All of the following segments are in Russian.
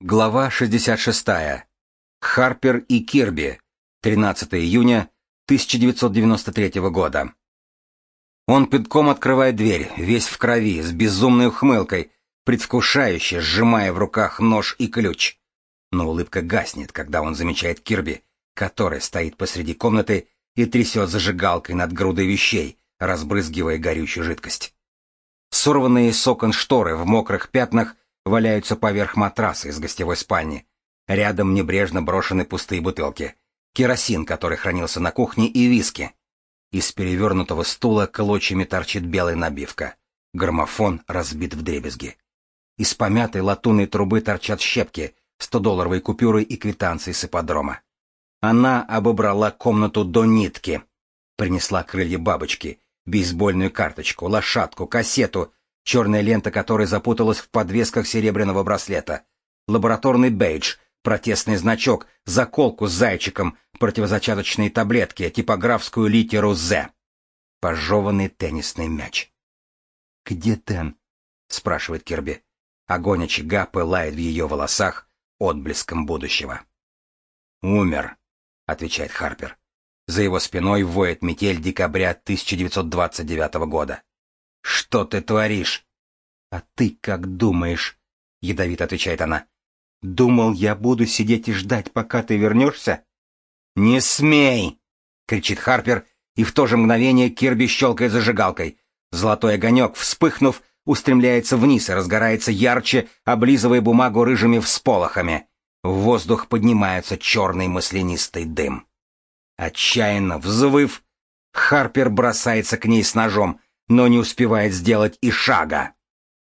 Глава 66. Харпер и Кирби. 13 июня 1993 года. Он пинком открывает дверь, весь в крови, с безумной ухмылкой, предвкушающе сжимая в руках нож и ключ. Но улыбка гаснет, когда он замечает Кирби, который стоит посреди комнаты и трясет зажигалкой над грудой вещей, разбрызгивая горючую жидкость. Сорванные с окон шторы в мокрых пятнах валяются поверх матраса из гостевой спальни. Рядом небрежно брошены пустые бутылки. Керосин, который хранился на кухне, и виски. Из перевернутого стула клочьями торчит белая набивка. Граммофон разбит в дребезги. Из помятой латунной трубы торчат щепки, 100-долларовые купюры и квитанции с ипподрома. Она обобрала комнату до нитки. Принесла крылья бабочки, бейсбольную карточку, лошадку, кассету, черная лента которой запуталась в подвесках серебряного браслета, лабораторный бейдж, протестный значок, заколку с зайчиком, противозачаточные таблетки, типографскую литеру «З». Пожеванный теннисный мяч. «Где Тен?» — спрашивает Кирби. Огонь очага пылает в ее волосах отблеском будущего. «Умер», — отвечает Харпер. За его спиной воет метель декабря 1929 года. «Что ты творишь?» «А ты как думаешь?» — ядовито отвечает она. «Думал, я буду сидеть и ждать, пока ты вернешься?» «Не смей!» — кричит Харпер, и в то же мгновение Кирби щелкает зажигалкой. Золотой огонек, вспыхнув, устремляется вниз и разгорается ярче, облизывая бумагу рыжими всполохами. В воздух поднимается черный маслянистый дым. Отчаянно взвыв, Харпер бросается к ней с ножом — но не успевает сделать и шага.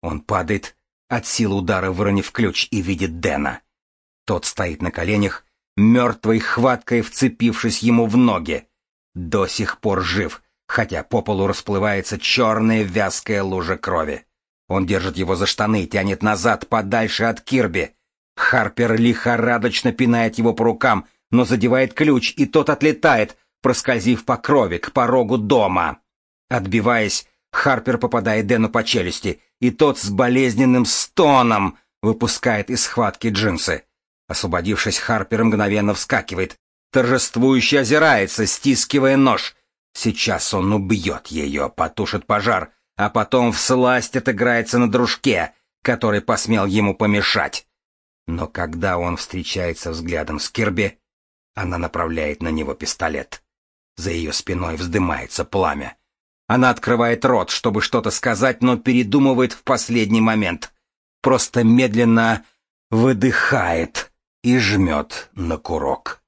Он падает, от силы удара выронив ключ, и видит Дэна. Тот стоит на коленях, мертвой хваткой вцепившись ему в ноги. До сих пор жив, хотя по полу расплывается черная вязкая лужа крови. Он держит его за штаны, тянет назад, подальше от Кирби. Харпер лихорадочно пинает его по рукам, но задевает ключ, и тот отлетает, проскользив по крови к порогу дома. Отбиваясь, Харпер попадает Дэну по челюсти, и тот с болезненным стоном выпускает из схватки джинсы. Освободившись, Харпер мгновенно вскакивает, торжествующе озирается, стискивая нож. Сейчас он убьет ее, потушит пожар, а потом всласть отыграется на дружке, который посмел ему помешать. Но когда он встречается взглядом с Кирби, она направляет на него пистолет. За ее спиной вздымается пламя. Она открывает рот, чтобы что-то сказать, но передумывает в последний момент. Просто медленно выдыхает и жмет на курок.